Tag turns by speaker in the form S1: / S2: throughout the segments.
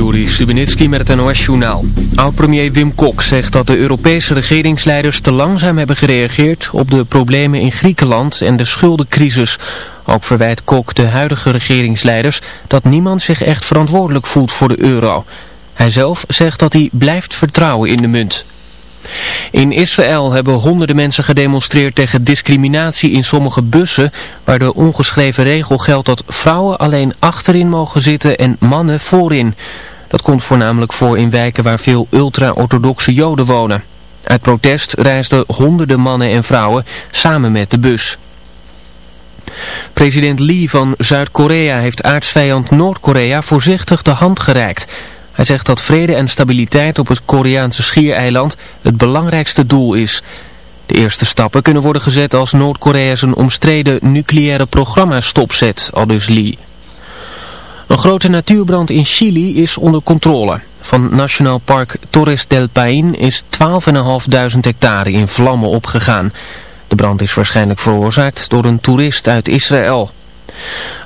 S1: Juri Stubenitski met het NOS-journaal. Oud-premier Wim Kok zegt dat de Europese regeringsleiders te langzaam hebben gereageerd op de problemen in Griekenland en de schuldencrisis. Ook verwijt Kok de huidige regeringsleiders dat niemand zich echt verantwoordelijk voelt voor de euro. Hij zelf zegt dat hij blijft vertrouwen in de munt. In Israël hebben honderden mensen gedemonstreerd tegen discriminatie in sommige bussen, waar de ongeschreven regel geldt dat vrouwen alleen achterin mogen zitten en mannen voorin. Dat komt voornamelijk voor in wijken waar veel ultra-orthodoxe joden wonen. Uit protest reisden honderden mannen en vrouwen samen met de bus. President Lee van Zuid-Korea heeft aardsvijand Noord-Korea voorzichtig de hand gereikt. Hij zegt dat vrede en stabiliteit op het Koreaanse schiereiland het belangrijkste doel is. De eerste stappen kunnen worden gezet als Noord-Korea zijn omstreden nucleaire programma stopzet, aldus Lee. Een grote natuurbrand in Chili is onder controle. Van Nationaal Park Torres del Paine is 12.500 hectare in vlammen opgegaan. De brand is waarschijnlijk veroorzaakt door een toerist uit Israël.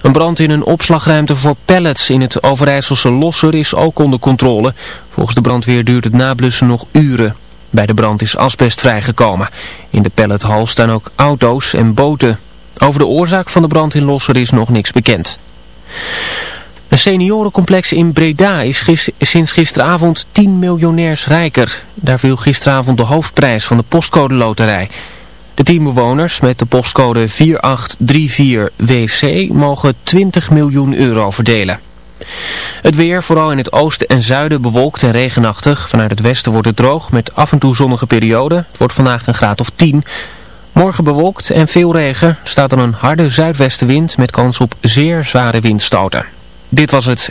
S1: Een brand in een opslagruimte voor pallets in het Overijsselse Losser is ook onder controle. Volgens de brandweer duurt het nablussen nog uren. Bij de brand is asbest vrijgekomen. In de pallethal staan ook auto's en boten. Over de oorzaak van de brand in Losser is nog niks bekend. Een seniorencomplex in Breda is sinds gisteravond 10 miljonairs rijker. Daar viel gisteravond de hoofdprijs van de postcode loterij. De tien bewoners met de postcode 4834WC mogen 20 miljoen euro verdelen. Het weer, vooral in het oosten en zuiden, bewolkt en regenachtig. Vanuit het westen wordt het droog met af en toe zonnige perioden. Het wordt vandaag een graad of 10. Morgen bewolkt en veel regen. Staat er een harde zuidwestenwind met kans op zeer zware windstoten. Dit was het.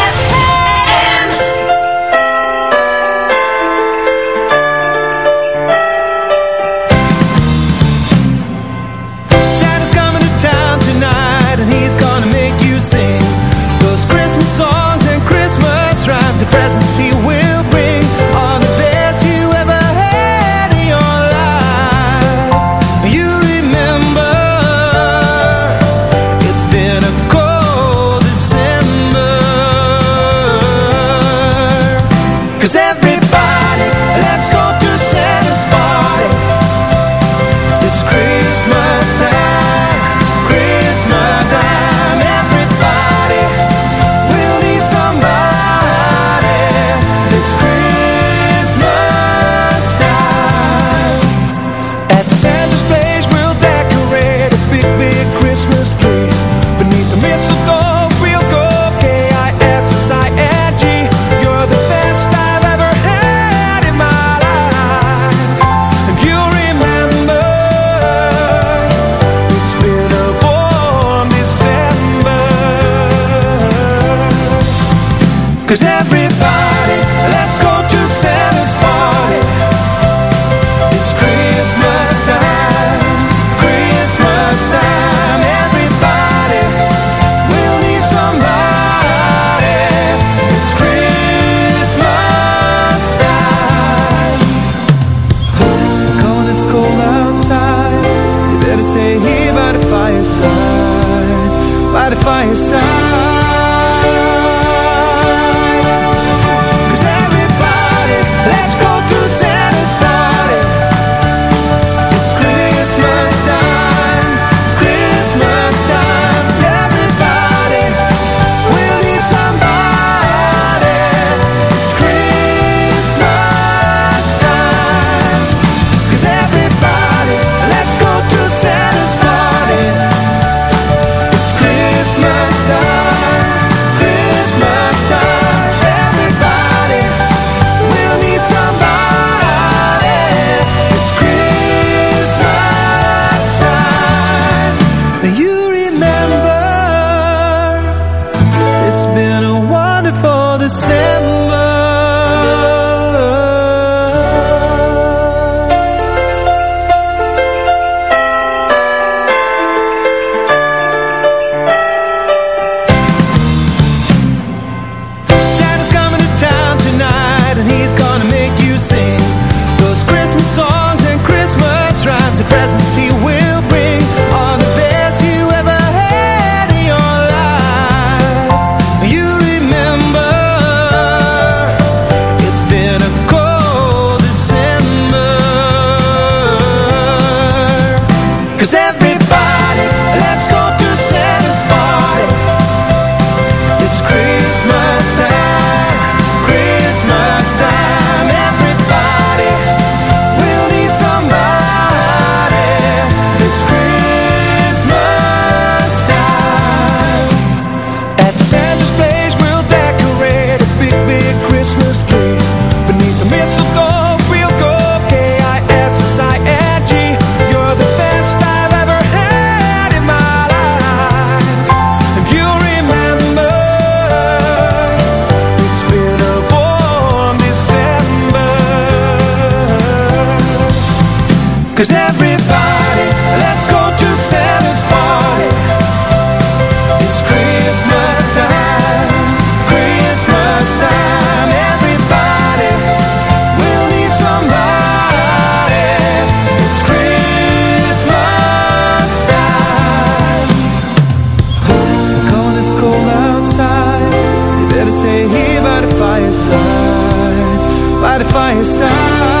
S2: by the fireside.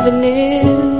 S3: Avenue.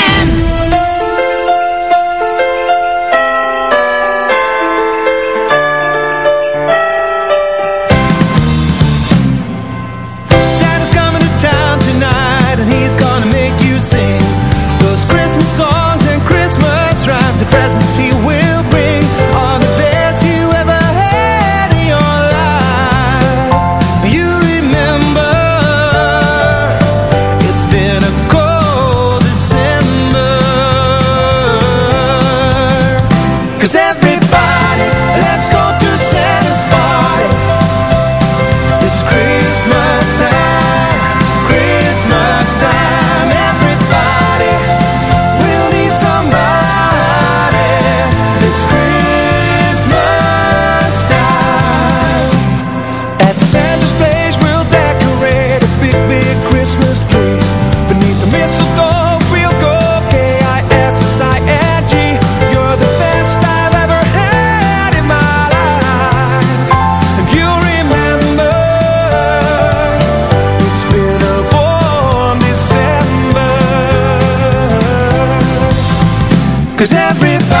S4: Cause everybody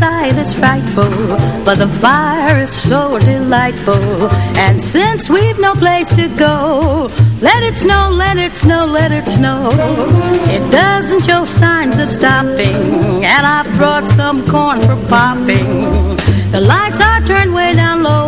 S5: Outside is frightful, but the fire is so delightful. And since we've no place to go, let it snow, let it snow, let it snow. It doesn't show signs of stopping, and I brought some corn for popping. The lights are turned way down low.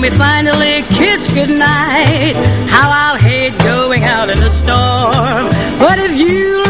S5: When we finally kiss goodnight, how I'll hate going out in the storm. But if you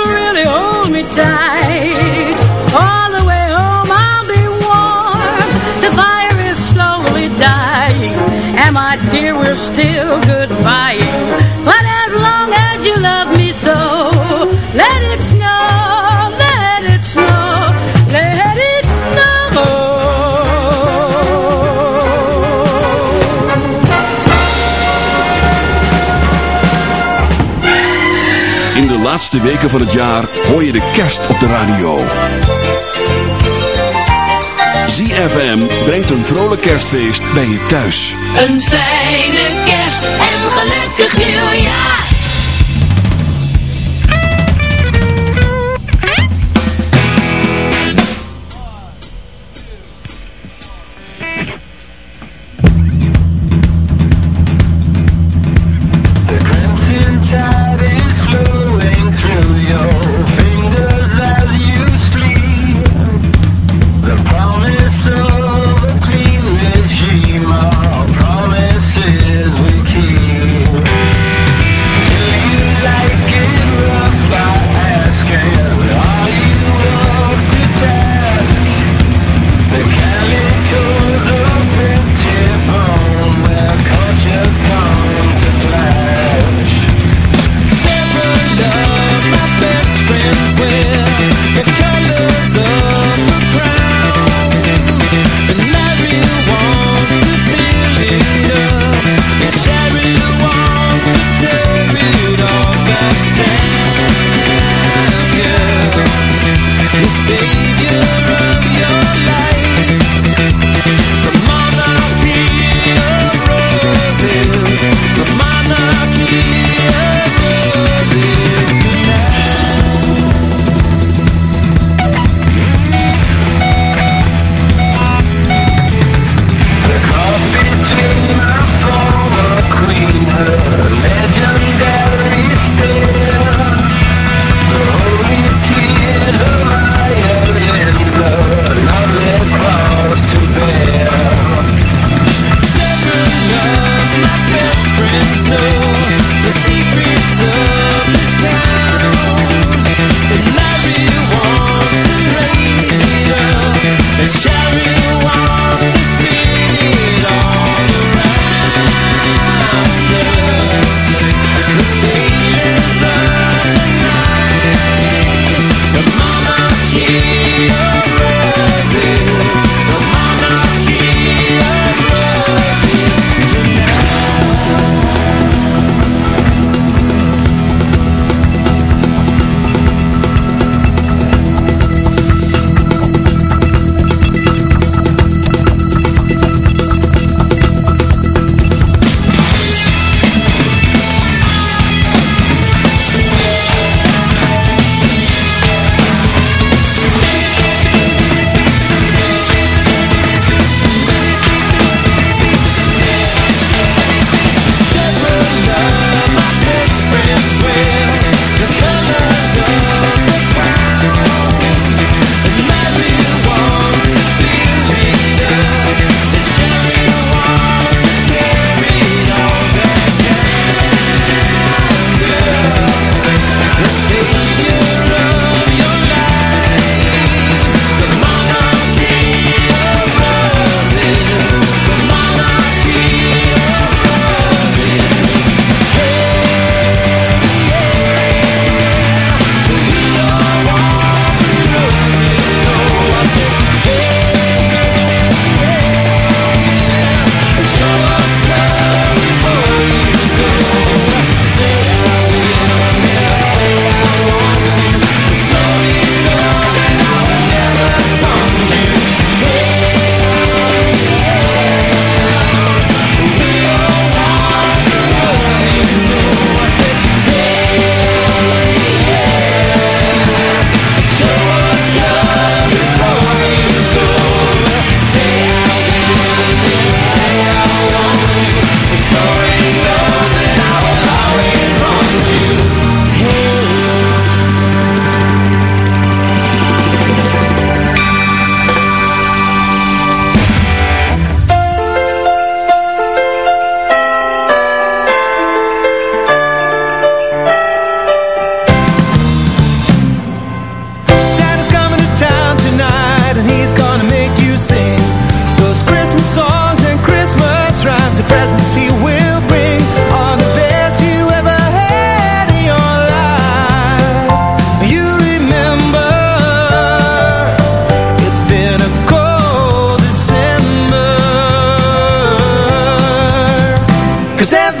S3: In de laatste weken van het jaar hoor je de kerst op de radio. ZFM brengt een vrolijk kerstfeest bij je thuis.
S6: Een fijne kerst en gelukkig nieuwjaar.
S7: Cause
S4: every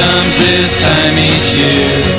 S8: comes this time each year.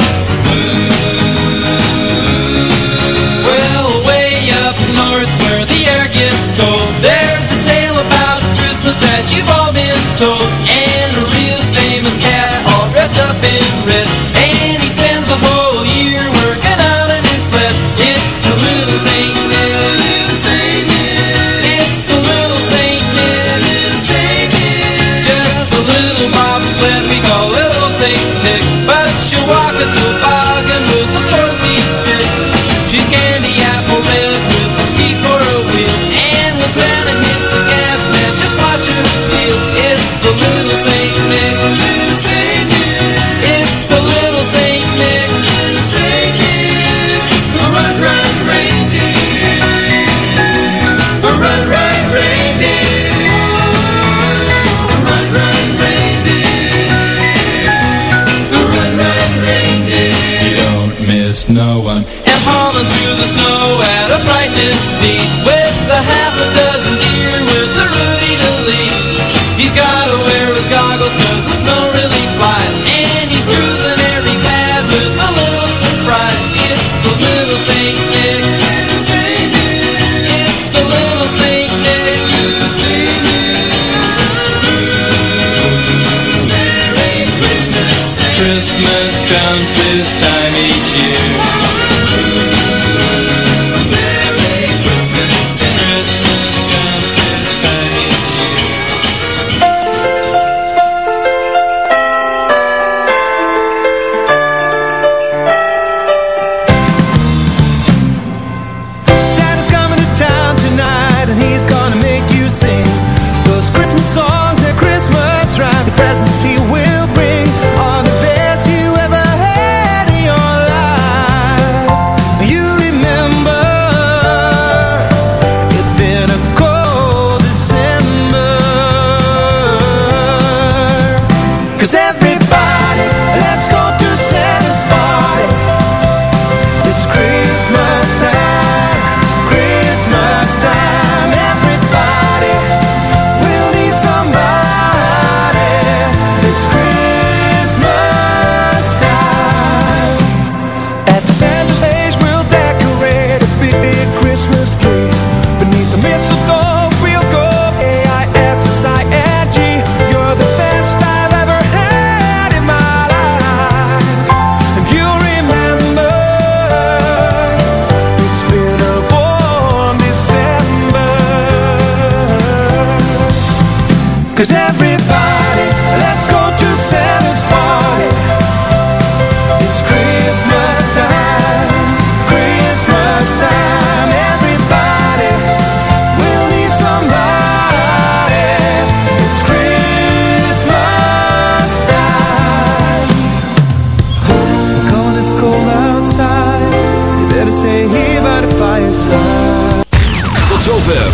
S8: snow at a frightening speed with a half a dozen